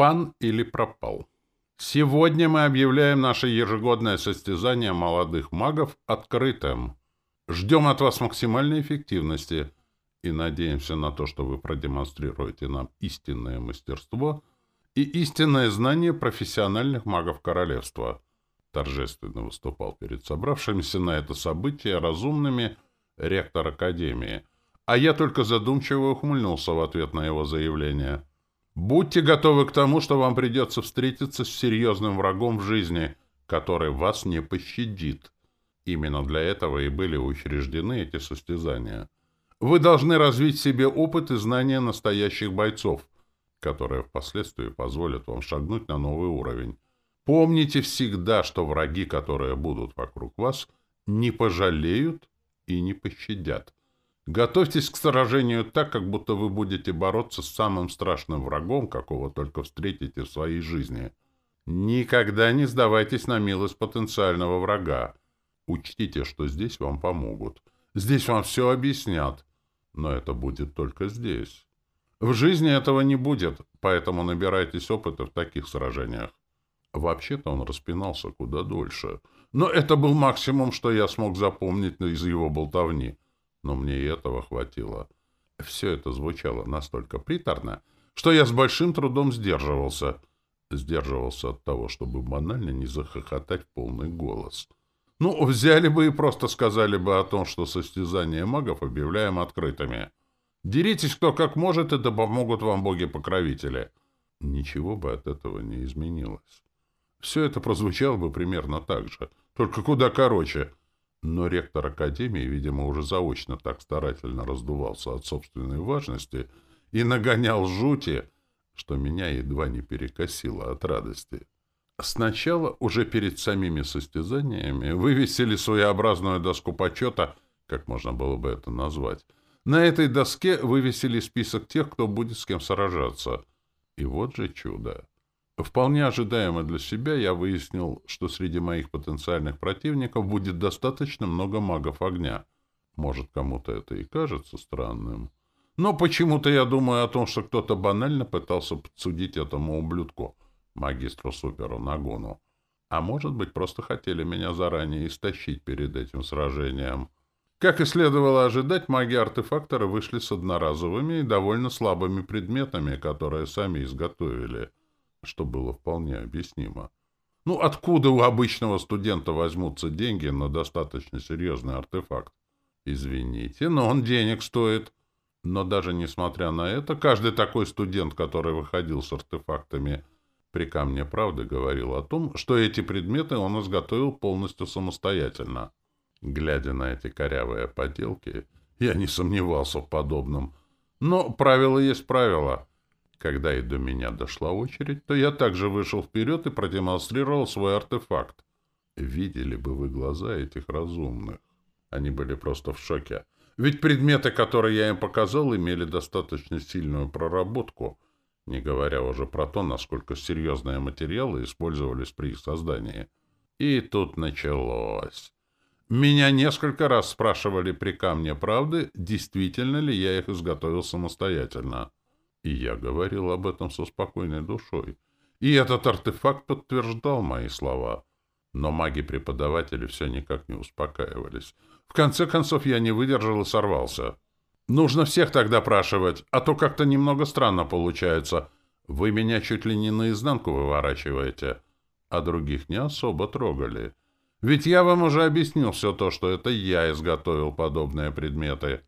Пан или пропал. Сегодня мы объявляем наше ежегодное состязание молодых магов открытым. Ждем от вас максимальной эффективности и надеемся на то, что вы продемонстрируете нам истинное мастерство и истинное знание профессиональных магов королевства. Торжественно выступал перед собравшимися на это событие разумными ректор Академии, а я только задумчиво ухмыльнулся в ответ на его заявление. Будьте готовы к тому, что вам придется встретиться с серьезным врагом в жизни, который вас не пощадит. Именно для этого и были учреждены эти состязания. Вы должны развить себе опыт и знания настоящих бойцов, которые впоследствии позволят вам шагнуть на новый уровень. Помните всегда, что враги, которые будут вокруг вас, не пожалеют и не пощадят. Готовьтесь к сражению так, как будто вы будете бороться с самым страшным врагом, какого только встретите в своей жизни. Никогда не сдавайтесь на милость потенциального врага. Учтите, что здесь вам помогут. Здесь вам все объяснят. Но это будет только здесь. В жизни этого не будет, поэтому набирайтесь опыта в таких сражениях. Вообще-то он распинался куда дольше. Но это был максимум, что я смог запомнить из его болтовни. Но мне и этого хватило. Все это звучало настолько приторно, что я с большим трудом сдерживался. Сдерживался от того, чтобы банально не захохотать в полный голос. Ну, взяли бы и просто сказали бы о том, что состязания магов объявляем открытыми. Деритесь кто как может, и да помогут вам боги-покровители. Ничего бы от этого не изменилось. Все это прозвучало бы примерно так же, только куда короче. Но ректор Академии, видимо, уже заочно так старательно раздувался от собственной важности и нагонял жути, что меня едва не перекосило от радости. Сначала, уже перед самими состязаниями, вывесили своеобразную доску почета, как можно было бы это назвать. На этой доске вывесили список тех, кто будет с кем сражаться. И вот же чудо. Вполне ожидаемо для себя я выяснил, что среди моих потенциальных противников будет достаточно много магов огня. Может, кому-то это и кажется странным. Но почему-то я думаю о том, что кто-то банально пытался подсудить этому ублюдку, магистру Суперу Нагону. А может быть, просто хотели меня заранее истощить перед этим сражением. Как и следовало ожидать, маги-артефакторы вышли с одноразовыми и довольно слабыми предметами, которые сами изготовили — что было вполне объяснимо. Ну, откуда у обычного студента возьмутся деньги на достаточно серьезный артефакт? Извините, но он денег стоит. Но даже несмотря на это, каждый такой студент, который выходил с артефактами при камне правды, говорил о том, что эти предметы он изготовил полностью самостоятельно. Глядя на эти корявые поделки, я не сомневался в подобном. Но правило есть правило — когда и до меня дошла очередь, то я также вышел вперед и продемонстрировал свой артефакт. Видели бы вы глаза этих разумных. Они были просто в шоке. Ведь предметы, которые я им показал, имели достаточно сильную проработку, не говоря уже про то, насколько серьезные материалы использовались при их создании. И тут началось. Меня несколько раз спрашивали при камне правды, действительно ли я их изготовил самостоятельно. И я говорил об этом со спокойной душой. И этот артефакт подтверждал мои слова. Но маги-преподаватели все никак не успокаивались. В конце концов, я не выдержал и сорвался. «Нужно всех так допрашивать, а то как-то немного странно получается. Вы меня чуть ли не наизнанку выворачиваете, а других не особо трогали. Ведь я вам уже объяснил все то, что это я изготовил подобные предметы».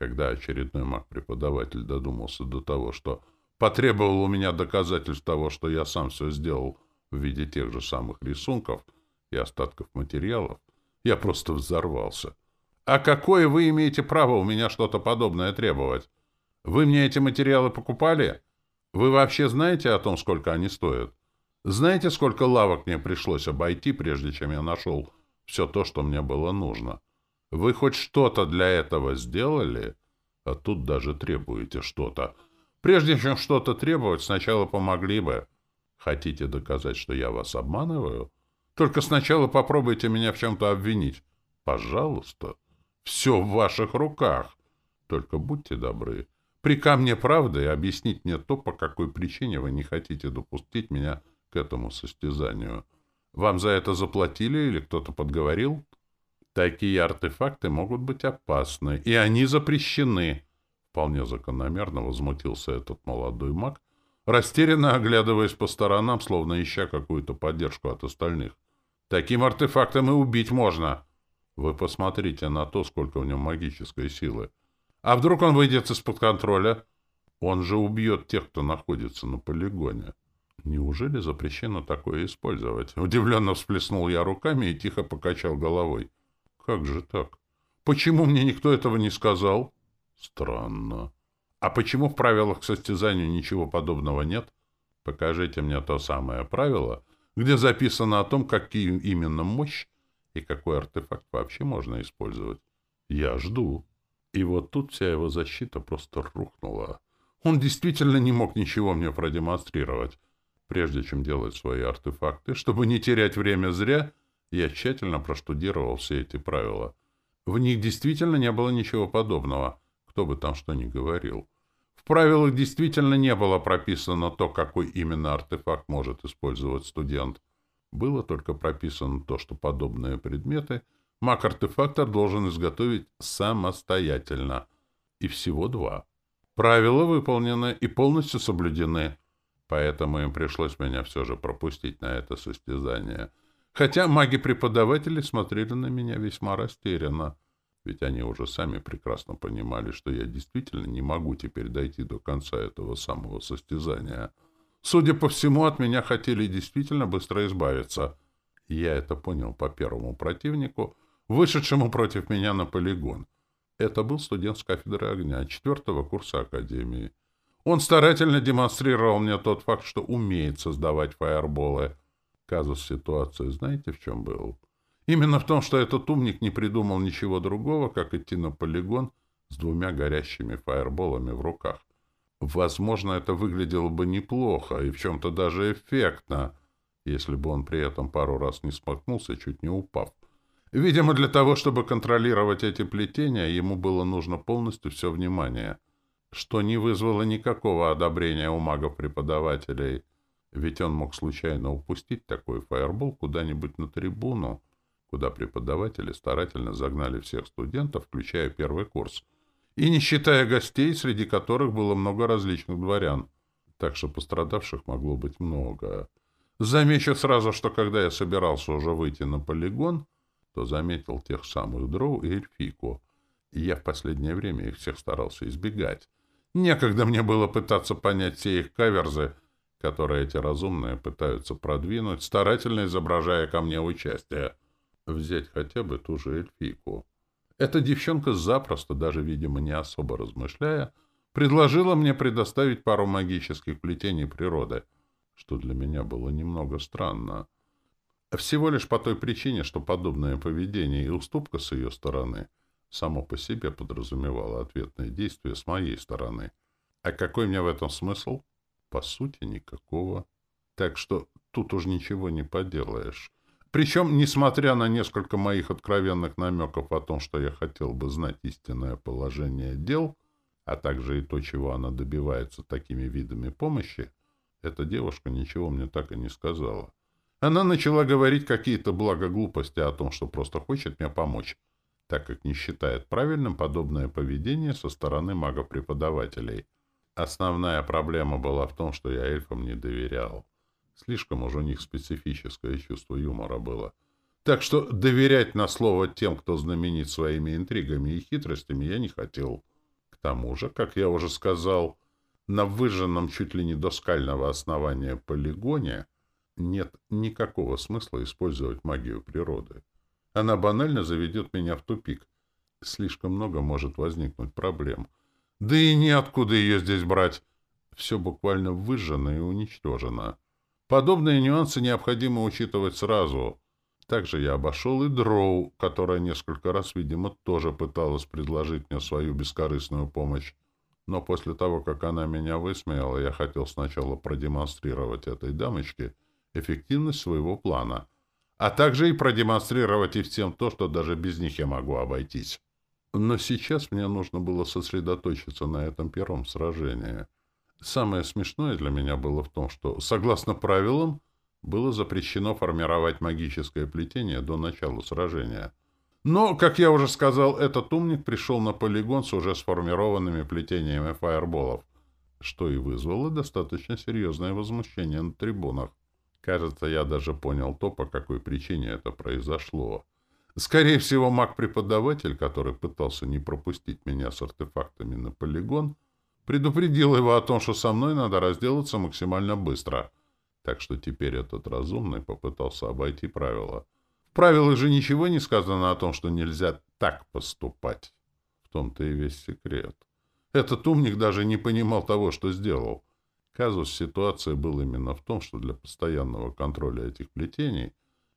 Когда очередной маг-преподаватель додумался до того, что потребовал у меня доказательств того, что я сам все сделал в виде тех же самых рисунков и остатков материалов, я просто взорвался. «А какое вы имеете право у меня что-то подобное требовать? Вы мне эти материалы покупали? Вы вообще знаете о том, сколько они стоят? Знаете, сколько лавок мне пришлось обойти, прежде чем я нашел все то, что мне было нужно?» Вы хоть что-то для этого сделали? А тут даже требуете что-то. Прежде чем что-то требовать, сначала помогли бы. Хотите доказать, что я вас обманываю? Только сначала попробуйте меня в чем-то обвинить. Пожалуйста. Все в ваших руках. Только будьте добры. при камне правды объяснить мне то, по какой причине вы не хотите допустить меня к этому состязанию. Вам за это заплатили или кто-то подговорил? Такие артефакты могут быть опасны, и они запрещены. Вполне закономерно возмутился этот молодой маг, растерянно оглядываясь по сторонам, словно ища какую-то поддержку от остальных. Таким артефактом и убить можно. Вы посмотрите на то, сколько в нем магической силы. А вдруг он выйдет из-под контроля? Он же убьет тех, кто находится на полигоне. Неужели запрещено такое использовать? Удивленно всплеснул я руками и тихо покачал головой. Как же так? Почему мне никто этого не сказал? Странно. А почему в правилах к состязанию ничего подобного нет? Покажите мне то самое правило, где записано о том, какие именно мощь и какой артефакт вообще можно использовать. Я жду. И вот тут вся его защита просто рухнула. Он действительно не мог ничего мне продемонстрировать. Прежде чем делать свои артефакты, чтобы не терять время зря, я тщательно проштудировал все эти правила. В них действительно не было ничего подобного, кто бы там что ни говорил. В правилах действительно не было прописано то, какой именно артефакт может использовать студент. Было только прописано то, что подобные предметы маг-артефактор должен изготовить самостоятельно. И всего два. Правила выполнены и полностью соблюдены поэтому им пришлось меня все же пропустить на это состязание. Хотя маги-преподаватели смотрели на меня весьма растерянно, ведь они уже сами прекрасно понимали, что я действительно не могу теперь дойти до конца этого самого состязания. Судя по всему, от меня хотели действительно быстро избавиться. Я это понял по первому противнику, вышедшему против меня на полигон. Это был студент с кафедры огня, четвертого курса Академии. Он старательно демонстрировал мне тот факт, что умеет создавать фаерболы. Казус ситуации знаете, в чем был? Именно в том, что этот умник не придумал ничего другого, как идти на полигон с двумя горящими фаерболами в руках. Возможно, это выглядело бы неплохо и в чем-то даже эффектно, если бы он при этом пару раз не смахнулся, чуть не упав. Видимо, для того, чтобы контролировать эти плетения, ему было нужно полностью все внимание — что не вызвало никакого одобрения у магов-преподавателей, ведь он мог случайно упустить такой фаербол куда-нибудь на трибуну, куда преподаватели старательно загнали всех студентов, включая первый курс, и не считая гостей, среди которых было много различных дворян, так что пострадавших могло быть много. Замечу сразу, что когда я собирался уже выйти на полигон, то заметил тех самых дроу и эльфику, и я в последнее время их всех старался избегать, Некогда мне было пытаться понять все их каверзы, которые эти разумные пытаются продвинуть, старательно изображая ко мне участие. Взять хотя бы ту же эльфийку. Эта девчонка запросто, даже, видимо, не особо размышляя, предложила мне предоставить пару магических плетений природы, что для меня было немного странно. Всего лишь по той причине, что подобное поведение и уступка с ее стороны — само по себе подразумевало ответное действие с моей стороны. А какой мне в этом смысл? По сути, никакого. Так что тут уж ничего не поделаешь. Причем, несмотря на несколько моих откровенных намеков о том, что я хотел бы знать истинное положение дел, а также и то, чего она добивается такими видами помощи, эта девушка ничего мне так и не сказала. Она начала говорить какие-то благоглупости о том, что просто хочет мне помочь, так как не считает правильным подобное поведение со стороны магов-преподавателей. Основная проблема была в том, что я эльфам не доверял. Слишком уж у них специфическое чувство юмора было. Так что доверять на слово тем, кто знаменит своими интригами и хитростями, я не хотел. К тому же, как я уже сказал, на выжженном чуть ли не до скального основания полигоне нет никакого смысла использовать магию природы. Она банально заведет меня в тупик. Слишком много может возникнуть проблем. Да и неоткуда ее здесь брать. Все буквально выжжено и уничтожено. Подобные нюансы необходимо учитывать сразу. Также я обошел и Дроу, которая несколько раз, видимо, тоже пыталась предложить мне свою бескорыстную помощь. Но после того, как она меня высмеяла, я хотел сначала продемонстрировать этой дамочке эффективность своего плана — а также и продемонстрировать и всем то, что даже без них я могу обойтись. Но сейчас мне нужно было сосредоточиться на этом первом сражении. Самое смешное для меня было в том, что, согласно правилам, было запрещено формировать магическое плетение до начала сражения. Но, как я уже сказал, этот умник пришел на полигон с уже сформированными плетениями фаерболов, что и вызвало достаточно серьезное возмущение на трибунах. Кажется, я даже понял то, по какой причине это произошло. Скорее всего, маг-преподаватель, который пытался не пропустить меня с артефактами на полигон, предупредил его о том, что со мной надо разделаться максимально быстро. Так что теперь этот разумный попытался обойти правила. В правилах же ничего не сказано о том, что нельзя так поступать. В том-то и весь секрет. Этот умник даже не понимал того, что сделал. Казус ситуации был именно в том, что для постоянного контроля этих плетений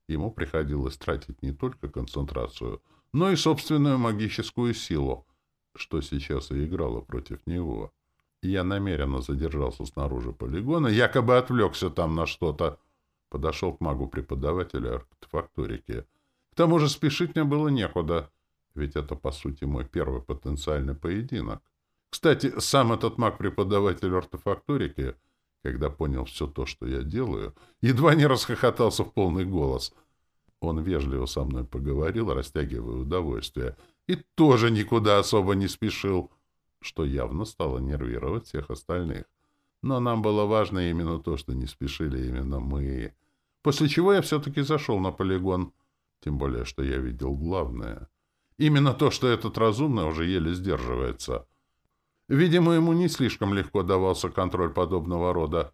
ему приходилось тратить не только концентрацию, но и собственную магическую силу, что сейчас и играло против него. Я намеренно задержался снаружи полигона, якобы отвлекся там на что-то. Подошел к магу-преподавателю артефакторики. К тому же спешить мне было некуда, ведь это, по сути, мой первый потенциальный поединок. Кстати, сам этот маг-преподаватель артефакторики, когда понял все то, что я делаю, едва не расхохотался в полный голос. Он вежливо со мной поговорил, растягивая удовольствие, и тоже никуда особо не спешил, что явно стало нервировать всех остальных. Но нам было важно именно то, что не спешили именно мы. После чего я все-таки зашел на полигон, тем более, что я видел главное. Именно то, что этот разумный уже еле сдерживается — Видимо, ему не слишком легко давался контроль подобного рода.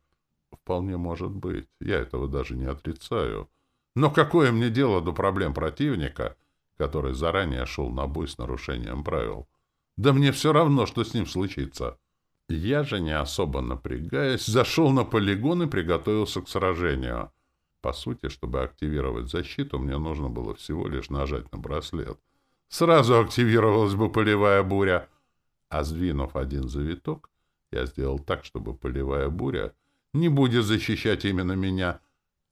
Вполне может быть. Я этого даже не отрицаю. Но какое мне дело до проблем противника, который заранее шел на бой с нарушением правил? Да мне все равно, что с ним случится. Я же, не особо напрягаясь, зашел на полигон и приготовился к сражению. По сути, чтобы активировать защиту, мне нужно было всего лишь нажать на браслет. Сразу активировалась бы полевая буря — а сдвинув один завиток, я сделал так, чтобы полевая буря не будет защищать именно меня,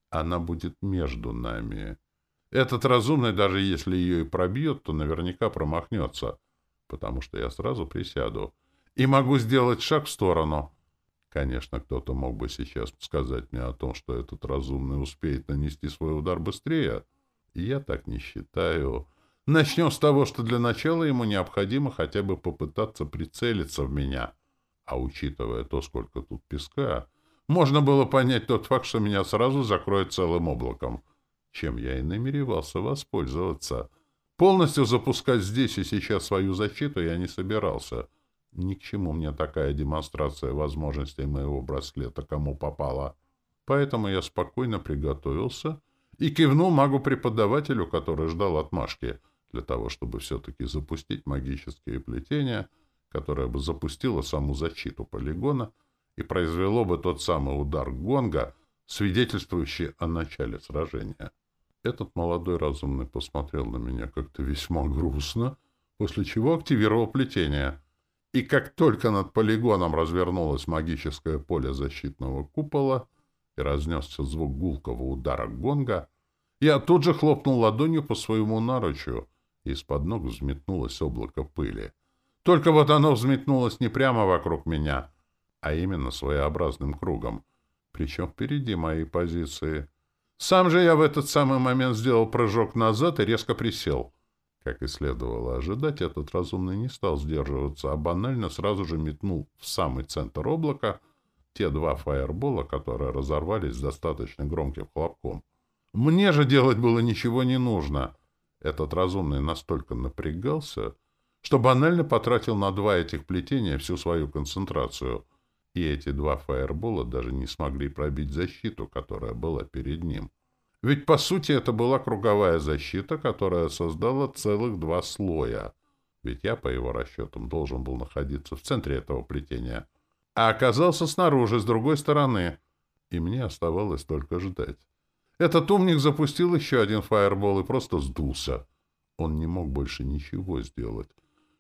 она будет между нами. Этот разумный, даже если ее и пробьет, то наверняка промахнется, потому что я сразу присяду и могу сделать шаг в сторону. Конечно, кто-то мог бы сейчас сказать мне о том, что этот разумный успеет нанести свой удар быстрее. Я так не считаю. Начнем с того, что для начала ему необходимо хотя бы попытаться прицелиться в меня. А учитывая то, сколько тут песка, можно было понять тот факт, что меня сразу закроет целым облаком, чем я и намеревался воспользоваться. Полностью запускать здесь и сейчас свою защиту я не собирался. Ни к чему мне такая демонстрация возможностей моего браслета кому попала. Поэтому я спокойно приготовился и кивнул магу-преподавателю, который ждал отмашки — для того, чтобы все-таки запустить магические плетения, которое бы запустило саму защиту полигона и произвело бы тот самый удар гонга, свидетельствующий о начале сражения. Этот молодой разумный посмотрел на меня как-то весьма грустно, после чего активировал плетение. И как только над полигоном развернулось магическое поле защитного купола и разнесся звук гулкого удара гонга, я тут же хлопнул ладонью по своему наручу, из-под ног взметнулось облако пыли. Только вот оно взметнулось не прямо вокруг меня, а именно своеобразным кругом, причем впереди моей позиции. Сам же я в этот самый момент сделал прыжок назад и резко присел. Как и следовало ожидать, этот разумный не стал сдерживаться, а банально сразу же метнул в самый центр облака те два фаербола, которые разорвались с достаточно громким хлопком. Мне же делать было ничего не нужно — этот разумный настолько напрягался, что банально потратил на два этих плетения всю свою концентрацию, и эти два фаербола даже не смогли пробить защиту, которая была перед ним. Ведь, по сути, это была круговая защита, которая создала целых два слоя. Ведь я, по его расчетам, должен был находиться в центре этого плетения, а оказался снаружи, с другой стороны, и мне оставалось только ждать. Этот умник запустил еще один фаербол и просто сдулся. Он не мог больше ничего сделать.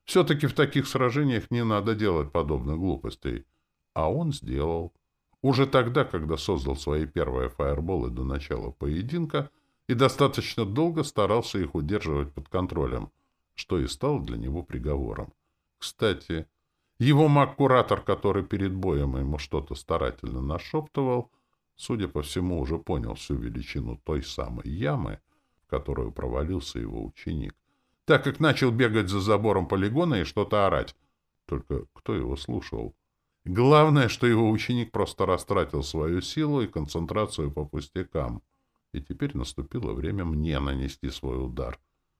Все-таки в таких сражениях не надо делать подобных глупостей. А он сделал. Уже тогда, когда создал свои первые фаерболы до начала поединка и достаточно долго старался их удерживать под контролем. что и стало для него приговором. Кстати, его маг-куратор, который перед боем ему что-то старательно нашептывал, судя по всему, уже понял всю величину той самой ямы, в которую провалился его ученик, так как начал бегать за забором полигона и что-то орать. Только кто его слушал? Главное, что его ученик просто растратил свою силу и концентрацию по пустякам. И теперь наступило время мне нанести свой удар.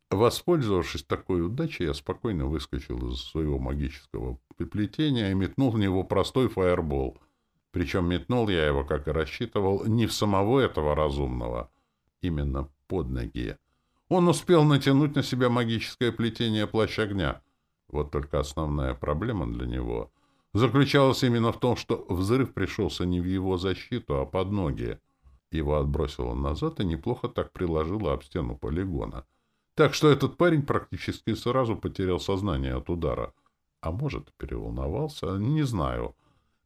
Воспользовавшись такой удачей, я спокойно выскочил из своего магического приплетения и метнул в него простой фаербол. Причем метнул я его, как и рассчитывал, не в самого этого разумного, именно под ноги. Он успел натянуть на себя магическое плетение плащ огня. Вот только основная проблема для него заключалась именно в том, что взрыв пришелся не в его защиту, а под ноги. Его отбросило назад и неплохо так приложило об стену полигона — так что этот парень практически сразу потерял сознание от удара. А может, переволновался, не знаю.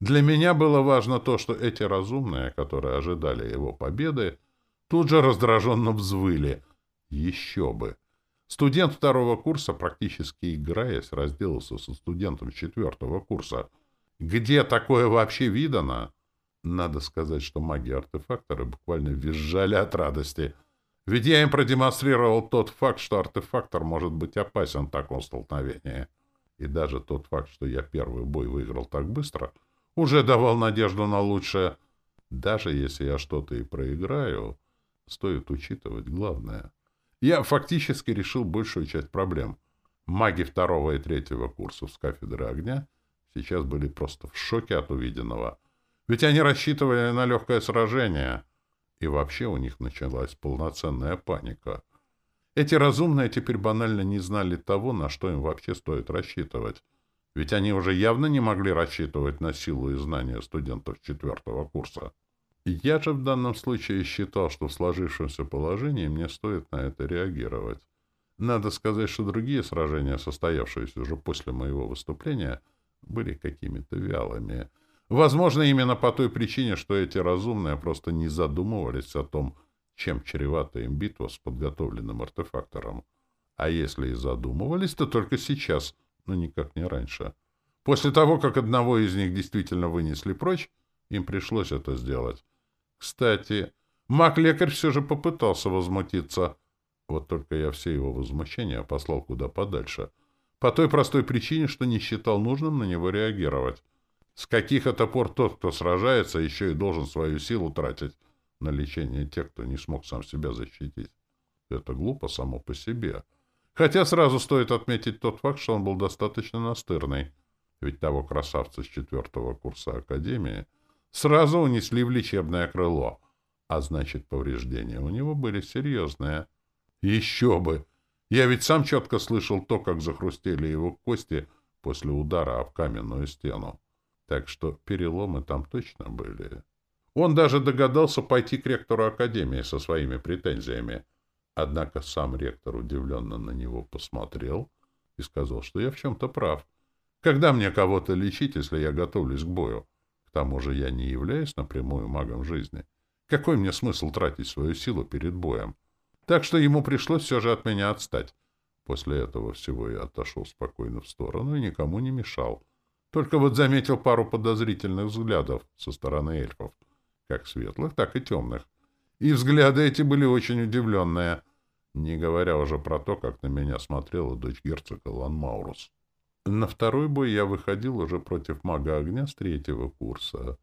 Для меня было важно то, что эти разумные, которые ожидали его победы, тут же раздраженно взвыли. Еще бы! Студент второго курса, практически играясь, разделался со студентом четвертого курса. Где такое вообще видано? Надо сказать, что маги-артефакторы буквально визжали от радости — ведь я им продемонстрировал тот факт, что артефактор может быть опасен в таком столкновении. И даже тот факт, что я первый бой выиграл так быстро, уже давал надежду на лучшее. Даже если я что-то и проиграю, стоит учитывать главное. Я фактически решил большую часть проблем. Маги второго и третьего курсов с кафедры огня сейчас были просто в шоке от увиденного. Ведь они рассчитывали на легкое сражение — и вообще у них началась полноценная паника. Эти разумные теперь банально не знали того, на что им вообще стоит рассчитывать. Ведь они уже явно не могли рассчитывать на силу и знания студентов четвертого курса. Я же в данном случае считал, что в сложившемся положении мне стоит на это реагировать. Надо сказать, что другие сражения, состоявшиеся уже после моего выступления, были какими-то вялыми — Возможно, именно по той причине, что эти разумные просто не задумывались о том, чем чревата им битва с подготовленным артефактором. А если и задумывались, то только сейчас, но никак не раньше. После того, как одного из них действительно вынесли прочь, им пришлось это сделать. Кстати, маг-лекарь все же попытался возмутиться. Вот только я все его возмущения послал куда подальше. По той простой причине, что не считал нужным на него реагировать. С каких это пор тот, кто сражается, еще и должен свою силу тратить на лечение тех, кто не смог сам себя защитить? Это глупо само по себе. Хотя сразу стоит отметить тот факт, что он был достаточно настырный. Ведь того красавца с четвертого курса Академии сразу унесли в лечебное крыло. А значит, повреждения у него были серьезные. Еще бы! Я ведь сам четко слышал то, как захрустели его кости после удара об каменную стену так что переломы там точно были. Он даже догадался пойти к ректору Академии со своими претензиями. Однако сам ректор удивленно на него посмотрел и сказал, что я в чем-то прав. Когда мне кого-то лечить, если я готовлюсь к бою? К тому же я не являюсь напрямую магом жизни. Какой мне смысл тратить свою силу перед боем? Так что ему пришлось все же от меня отстать. После этого всего я отошел спокойно в сторону и никому не мешал. Только вот заметил пару подозрительных взглядов со стороны эльфов, как светлых, так и темных. И взгляды эти были очень удивленные, не говоря уже про то, как на меня смотрела дочь герцога Ланмаурус. На второй бой я выходил уже против мага огня с третьего курса.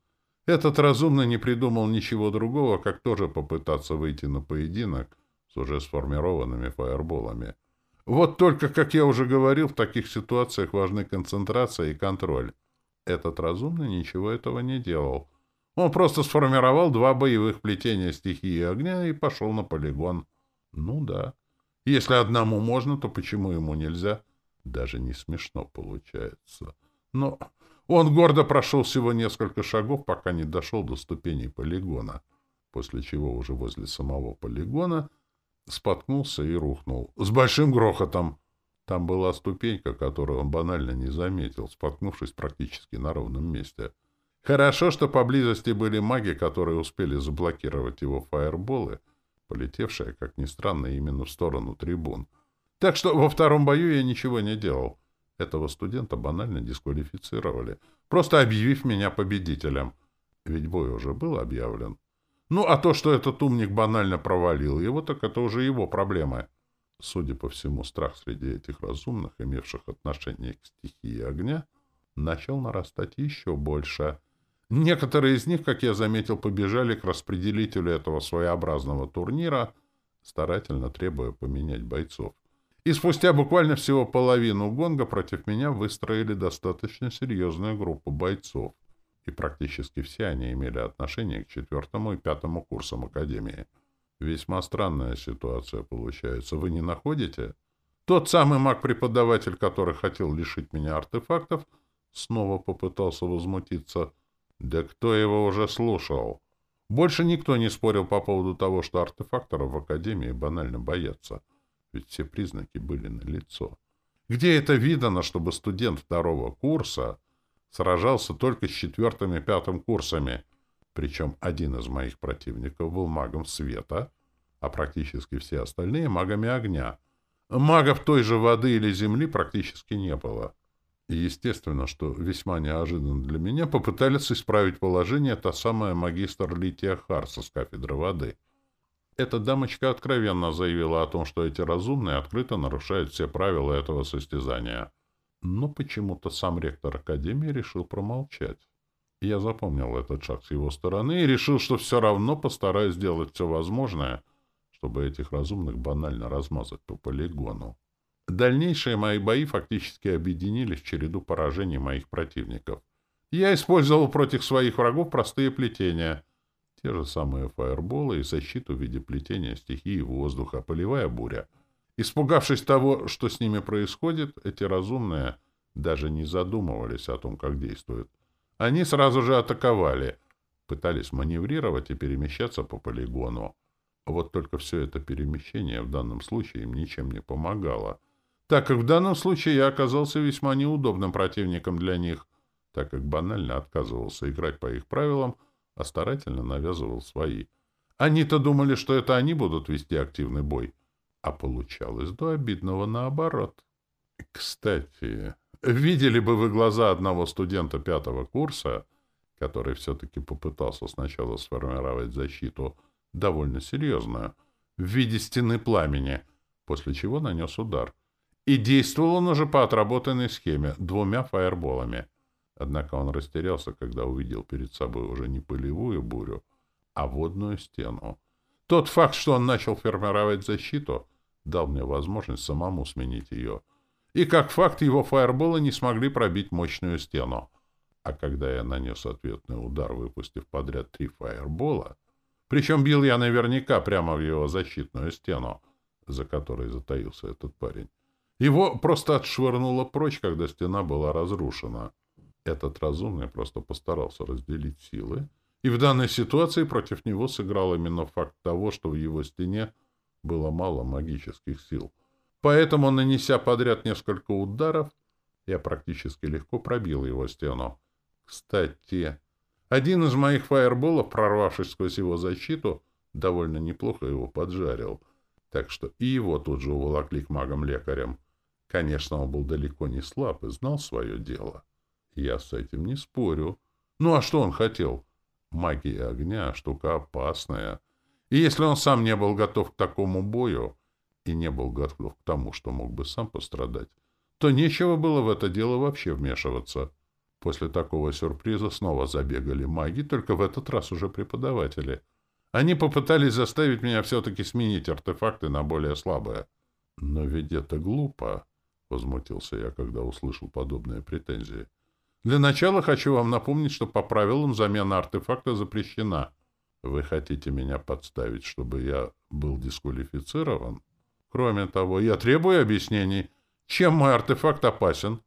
Этот разумно не придумал ничего другого, как тоже попытаться выйти на поединок с уже сформированными фаерболами — вот только, как я уже говорил, в таких ситуациях важны концентрация и контроль. Этот разумный ничего этого не делал. Он просто сформировал два боевых плетения стихии огня и пошел на полигон. Ну да. Если одному можно, то почему ему нельзя? Даже не смешно получается. Но он гордо прошел всего несколько шагов, пока не дошел до ступеней полигона, после чего уже возле самого полигона споткнулся и рухнул. С большим грохотом. Там была ступенька, которую он банально не заметил, споткнувшись практически на ровном месте. Хорошо, что поблизости были маги, которые успели заблокировать его фаерболы, полетевшие, как ни странно, именно в сторону трибун. Так что во втором бою я ничего не делал. Этого студента банально дисквалифицировали, просто объявив меня победителем. Ведь бой уже был объявлен. Ну, а то, что этот умник банально провалил его, так это уже его проблемы. Судя по всему, страх среди этих разумных, имевших отношение к стихии огня, начал нарастать еще больше. Некоторые из них, как я заметил, побежали к распределителю этого своеобразного турнира, старательно требуя поменять бойцов. И спустя буквально всего половину гонга против меня выстроили достаточно серьезную группу бойцов. И практически все они имели отношение к четвертому и пятому курсам Академии. Весьма странная ситуация получается, вы не находите? Тот самый маг-преподаватель, который хотел лишить меня артефактов, снова попытался возмутиться. Да кто его уже слушал? Больше никто не спорил по поводу того, что артефакторов в Академии банально боятся. Ведь все признаки были налицо. Где это видано, чтобы студент второго курса сражался только с четвертым и пятым курсами — причем один из моих противников был магом света, а практически все остальные — магами огня. Магов той же воды или земли практически не было. Естественно, что весьма неожиданно для меня попытались исправить положение та самая магистр Лития Харса с кафедры воды. Эта дамочка откровенно заявила о том, что эти разумные открыто нарушают все правила этого состязания. Но почему-то сам ректор Академии решил промолчать. Я запомнил этот шаг с его стороны и решил, что все равно постараюсь сделать все возможное, чтобы этих разумных банально размазать по полигону. Дальнейшие мои бои фактически объединились в череду поражений моих противников. Я использовал против своих врагов простые плетения. Те же самые фаерболы и защиту в виде плетения стихии воздуха, полевая буря. Испугавшись того, что с ними происходит, эти разумные даже не задумывались о том, как действуют. Они сразу же атаковали, пытались маневрировать и перемещаться по полигону. Вот только все это перемещение в данном случае им ничем не помогало, так как в данном случае я оказался весьма неудобным противником для них, так как банально отказывался играть по их правилам, а старательно навязывал свои. Они-то думали, что это они будут вести активный бой, а получалось до обидного наоборот. Кстати, Видели бы вы глаза одного студента пятого курса, который все-таки попытался сначала сформировать защиту довольно серьезную, в виде стены пламени, после чего нанес удар. И действовал он уже по отработанной схеме, двумя фаерболами. Однако он растерялся, когда увидел перед собой уже не пылевую бурю, а водную стену. Тот факт, что он начал формировать защиту, дал мне возможность самому сменить ее — и как факт его фаерболы не смогли пробить мощную стену. А когда я нанес ответный удар, выпустив подряд три фаербола, причем бил я наверняка прямо в его защитную стену, за которой затаился этот парень, его просто отшвырнуло прочь, когда стена была разрушена. Этот разумный просто постарался разделить силы, и в данной ситуации против него сыграл именно факт того, что в его стене было мало магических сил — Поэтому, нанеся подряд несколько ударов, я практически легко пробил его стену. Кстати, один из моих фаерболов, прорвавшись сквозь его защиту, довольно неплохо его поджарил. Так что и его тут же уволокли к магам-лекарям. Конечно, он был далеко не слаб и знал свое дело. Я с этим не спорю. Ну а что он хотел? Магия огня — штука опасная. И если он сам не был готов к такому бою, и не был готов к тому, что мог бы сам пострадать, то нечего было в это дело вообще вмешиваться. После такого сюрприза снова забегали маги, только в этот раз уже преподаватели. Они попытались заставить меня все-таки сменить артефакты на более слабые. Но ведь это глупо, — возмутился я, когда услышал подобные претензии. Для начала хочу вам напомнить, что по правилам замена артефакта запрещена. Вы хотите меня подставить, чтобы я был дисквалифицирован? Кроме того, я требую объяснений, чем мой артефакт опасен.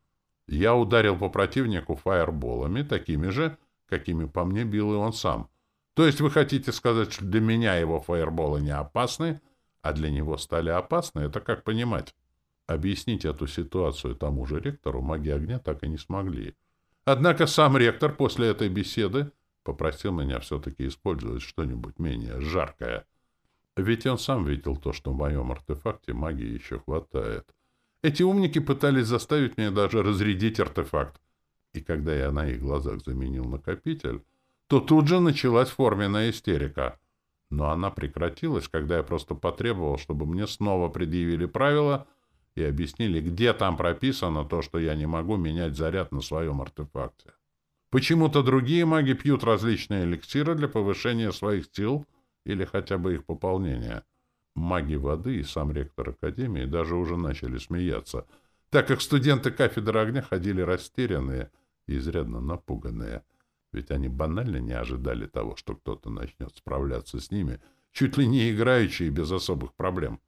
Я ударил по противнику фаерболами, такими же, какими по мне бил и он сам. То есть вы хотите сказать, что для меня его фаерболы не опасны, а для него стали опасны? Это как понимать? Объяснить эту ситуацию тому же ректору маги огня так и не смогли. Однако сам ректор после этой беседы попросил меня все-таки использовать что-нибудь менее жаркое — Ведь он сам видел то, что в моем артефакте магии еще хватает. Эти умники пытались заставить меня даже разрядить артефакт. И когда я на их глазах заменил накопитель, то тут же началась форменная истерика. Но она прекратилась, когда я просто потребовал, чтобы мне снова предъявили правила и объяснили, где там прописано то, что я не могу менять заряд на своем артефакте. Почему-то другие маги пьют различные эликсиры для повышения своих сил или хотя бы их пополнения. Маги воды и сам ректор Академии даже уже начали смеяться, так как студенты кафедры огня ходили растерянные и изрядно напуганные, ведь они банально не ожидали того, что кто-то начнет справляться с ними, чуть ли не играючи и без особых проблем.